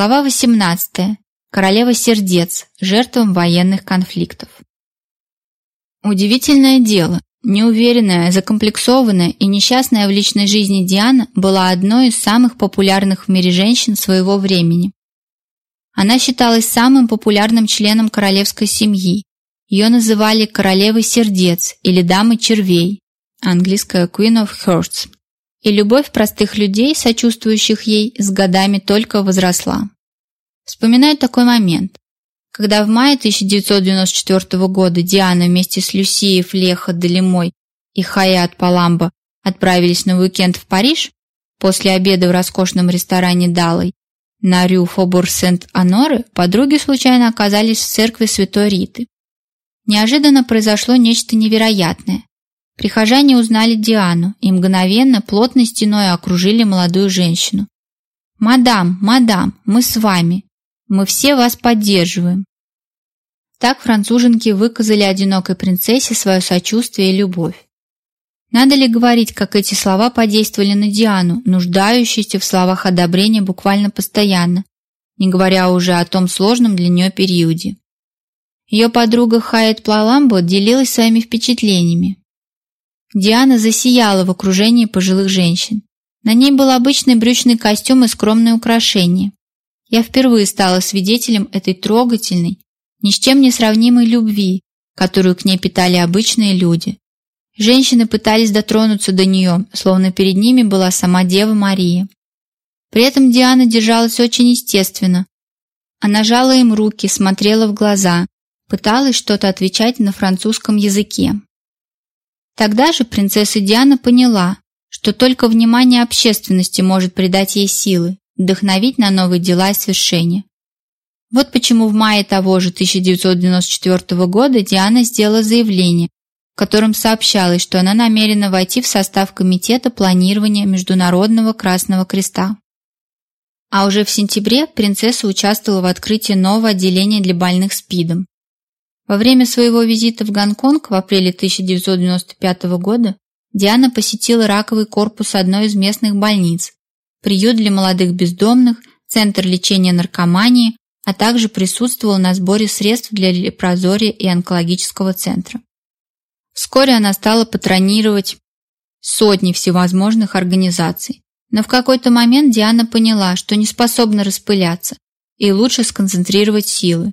Глава 18. Королева сердец. Жертвам военных конфликтов. Удивительное дело. Неуверенная, закомплексованная и несчастная в личной жизни Диана была одной из самых популярных в мире женщин своего времени. Она считалась самым популярным членом королевской семьи. Ее называли королевой сердец или дамой червей, английская Queen of Hearts и любовь простых людей, сочувствующих ей, с годами только возросла. Вспоминаю такой момент, когда в мае 1994 года Диана вместе с Люсией Флеха Делимой и Хаят Паламбо отправились на уикенд в Париж после обеда в роскошном ресторане Далой на Рю Фобур Сент-Аноре подруги случайно оказались в церкви Святой Риты. Неожиданно произошло нечто невероятное. Прихожане узнали Диану и мгновенно плотной стеной окружили молодую женщину. «Мадам, мадам, мы с вами. Мы все вас поддерживаем». Так француженки выказали одинокой принцессе свое сочувствие и любовь. Надо ли говорить, как эти слова подействовали на Диану, нуждающуюся в словах одобрения буквально постоянно, не говоря уже о том сложном для нее периоде. Ее подруга Хайет Плаламбо делилась своими впечатлениями. Диана засияла в окружении пожилых женщин. На ней был обычный брючный костюм и скромные украшения. Я впервые стала свидетелем этой трогательной, ни с чем не сравнимой любви, которую к ней питали обычные люди. Женщины пытались дотронуться до нее, словно перед ними была сама Дева Мария. При этом Диана держалась очень естественно. Она жала им руки, смотрела в глаза, пыталась что-то отвечать на французском языке. Тогда же принцесса Диана поняла, что только внимание общественности может придать ей силы, вдохновить на новые дела и свершения. Вот почему в мае того же 1994 года Диана сделала заявление, в котором сообщалось, что она намерена войти в состав комитета планирования Международного Красного Креста. А уже в сентябре принцесса участвовала в открытии нового отделения для больных СПИДом. Во время своего визита в Гонконг в апреле 1995 года Диана посетила раковый корпус одной из местных больниц, приют для молодых бездомных, центр лечения наркомании, а также присутствовала на сборе средств для лепрозория и онкологического центра. Вскоре она стала патронировать сотни всевозможных организаций. Но в какой-то момент Диана поняла, что не способна распыляться, и лучше сконцентрировать силы.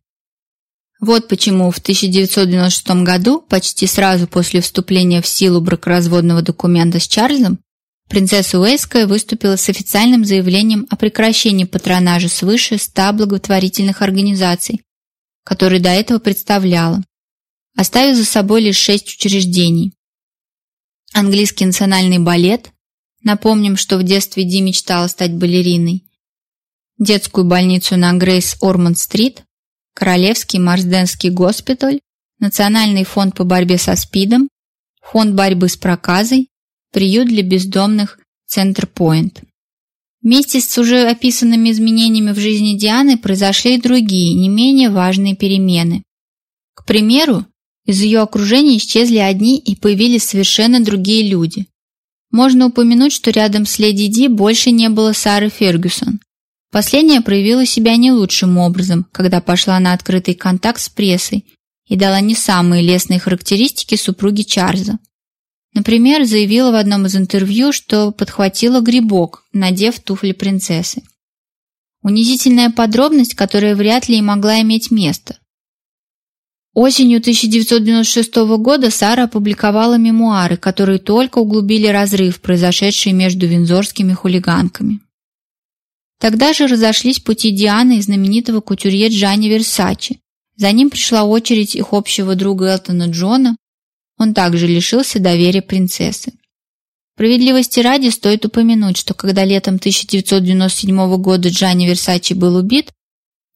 Вот почему в 1996 году, почти сразу после вступления в силу бракоразводного документа с Чарльзом, принцесса Уэльская выступила с официальным заявлением о прекращении патронажа свыше 100 благотворительных организаций, которые до этого представляла, оставив за собой лишь шесть учреждений. Английский национальный балет, напомним, что в детстве Ди мечтала стать балериной, детскую больницу на Грейс-Ормонд-стрит, Королевский Марсденский госпиталь, Национальный фонд по борьбе со СПИДом, Фонд борьбы с проказой, приют для бездомных Центр Пойнт. Вместе с уже описанными изменениями в жизни Дианы произошли и другие, не менее важные перемены. К примеру, из ее окружения исчезли одни и появились совершенно другие люди. Можно упомянуть, что рядом с леди Ди больше не было Сары Фергюсон, Последняя проявила себя не лучшим образом, когда пошла на открытый контакт с прессой и дала не самые лестные характеристики супруги Чарльза. Например, заявила в одном из интервью, что подхватила грибок, надев туфли принцессы. Унизительная подробность, которая вряд ли и могла иметь место. Осенью 1996 года Сара опубликовала мемуары, которые только углубили разрыв, произошедший между винзорскими хулиганками. Тогда же разошлись пути Дианы и знаменитого кутюрье Джанни Версачи. За ним пришла очередь их общего друга Элтона Джона. Он также лишился доверия принцессы. Справедливости ради стоит упомянуть, что когда летом 1997 года Джанни Версачи был убит,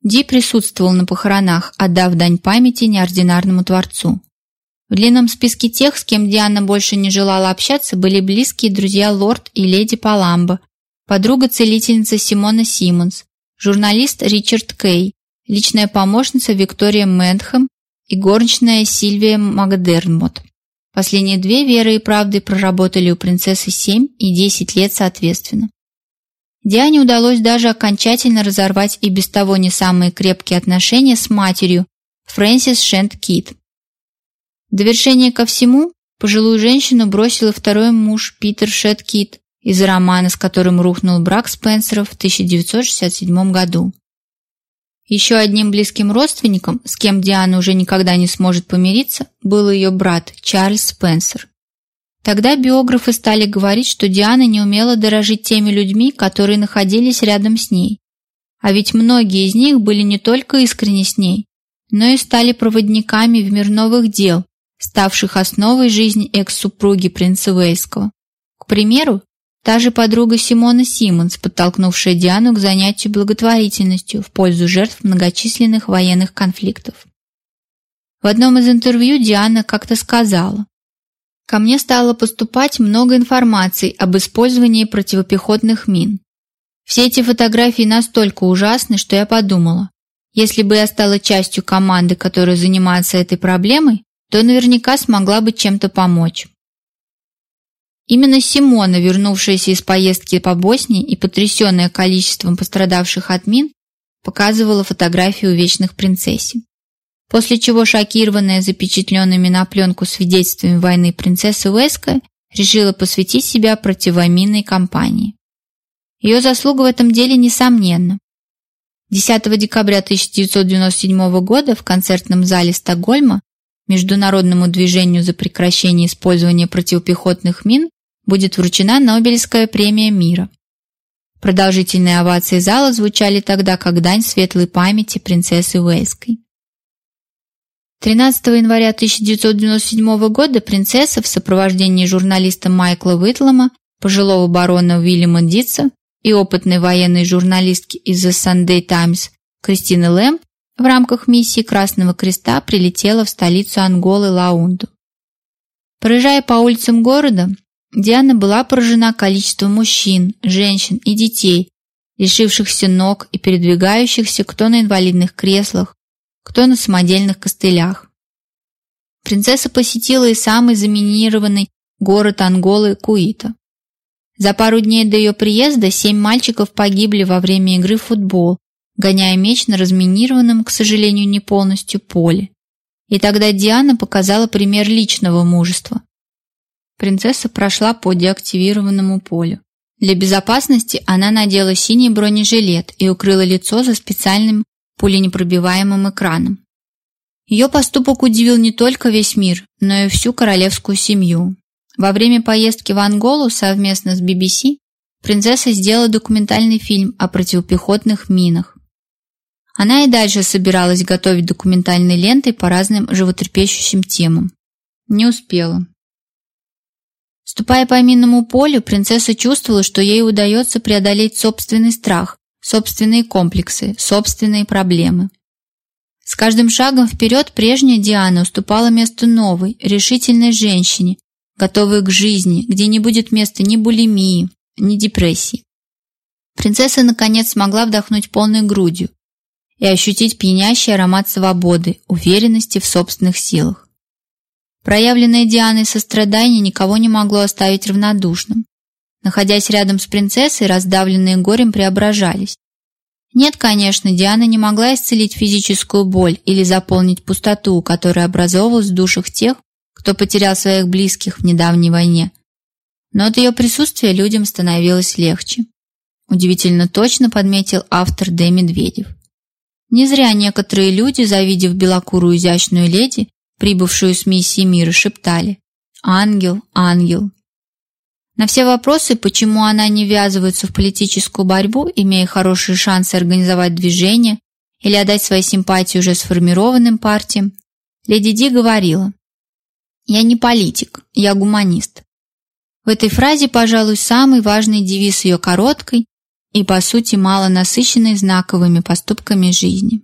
Ди присутствовал на похоронах, отдав дань памяти неординарному творцу. В длинном списке тех, с кем Диана больше не желала общаться, были близкие друзья лорд и леди Паламбо, подруга-целительница Симона Симмонс, журналист Ричард Кей, личная помощница Виктория Мэнхэм и горничная Сильвия Макдермот. Последние две веры и правды проработали у принцессы 7 и 10 лет соответственно. Диане удалось даже окончательно разорвать и без того не самые крепкие отношения с матерью, Фрэнсис Шент Кит. Довершение ко всему, пожилую женщину бросил второй муж Питер Шент Кит из романа, с которым рухнул брак Спенсеров в 1967 году. Еще одним близким родственником, с кем Диана уже никогда не сможет помириться, был ее брат Чарльз Спенсер. Тогда биографы стали говорить, что Диана не умела дорожить теми людьми, которые находились рядом с ней. А ведь многие из них были не только искренни с ней, но и стали проводниками в мир новых дел, ставших основой жизни экс-супруги принца Уэльского. К примеру, та же подруга Симона Симмонс, подтолкнувшая Диану к занятию благотворительностью в пользу жертв многочисленных военных конфликтов. В одном из интервью Диана как-то сказала: Ко мне стало поступать много информации об использовании противопехотных мин. Все эти фотографии настолько ужасны, что я подумала, если бы я стала частью команды, которая занимается этой проблемой, то наверняка смогла бы чем-то помочь. Именно Симона, вернувшаяся из поездки по Боснии и потрясенная количеством пострадавших от мин, показывала фотографию вечных принцессе после чего шокированная запечатленными на пленку свидетельствами войны принцесса Уэска решила посвятить себя противоминной кампании. Ее заслуга в этом деле несомненна. 10 декабря 1997 года в концертном зале Стокгольма Международному движению за прекращение использования противопехотных мин будет вручена Нобелевская премия мира. Продолжительные овации зала звучали тогда как дань светлой памяти принцессы Уэльской. 13 января 1997 года принцесса в сопровождении журналиста Майкла Уитлома, пожилого барона Уильяма Дитса и опытной военной журналистки из The Sunday Times Кристины Лэмп в рамках миссии Красного Креста прилетела в столицу Анголы Лаунду. Проезжая по улицам города, Диана была поражена количеством мужчин, женщин и детей, лишившихся ног и передвигающихся кто на инвалидных креслах, кто на самодельных костылях. Принцесса посетила и самый заминированный город Анголы Куита. За пару дней до ее приезда семь мальчиков погибли во время игры в футбол, гоняя мяч на разминированном, к сожалению, не полностью поле. И тогда Диана показала пример личного мужества. Принцесса прошла по деактивированному полю. Для безопасности она надела синий бронежилет и укрыла лицо за специальным пуленепробиваемым экраном. Ее поступок удивил не только весь мир, но и всю королевскую семью. Во время поездки в Анголу совместно с BBC принцесса сделала документальный фильм о противопехотных минах. Она и дальше собиралась готовить документальные ленты по разным животрепещущим темам. Не успела. Ступая по минному полю, принцесса чувствовала, что ей удается преодолеть собственный страх, собственные комплексы, собственные проблемы. С каждым шагом вперед прежняя Диана уступала место новой, решительной женщине, готовой к жизни, где не будет места ни булимии, ни депрессии. Принцесса наконец смогла вдохнуть полной грудью и ощутить пьянящий аромат свободы, уверенности в собственных силах. Проявленное Дианой сострадание никого не могло оставить равнодушным. Находясь рядом с принцессой, раздавленные горем преображались. Нет, конечно, Диана не могла исцелить физическую боль или заполнить пустоту, которая образовалась в душах тех, кто потерял своих близких в недавней войне. Но от ее присутствия людям становилось легче. Удивительно точно подметил автор Д. Медведев. Не зря некоторые люди, завидев белокурую изящную леди, прибывшую с миссии мира, шептали «Ангел, ангел, на все вопросы, почему она не ввязывается в политическую борьбу, имея хорошие шансы организовать движение или отдать свои симпатии уже сформированным партиям, леди Ди говорила: "Я не политик, я гуманист". В этой фразе, пожалуй, самый важный девиз ее короткой и по сути мало насыщенной знаковыми поступками жизни.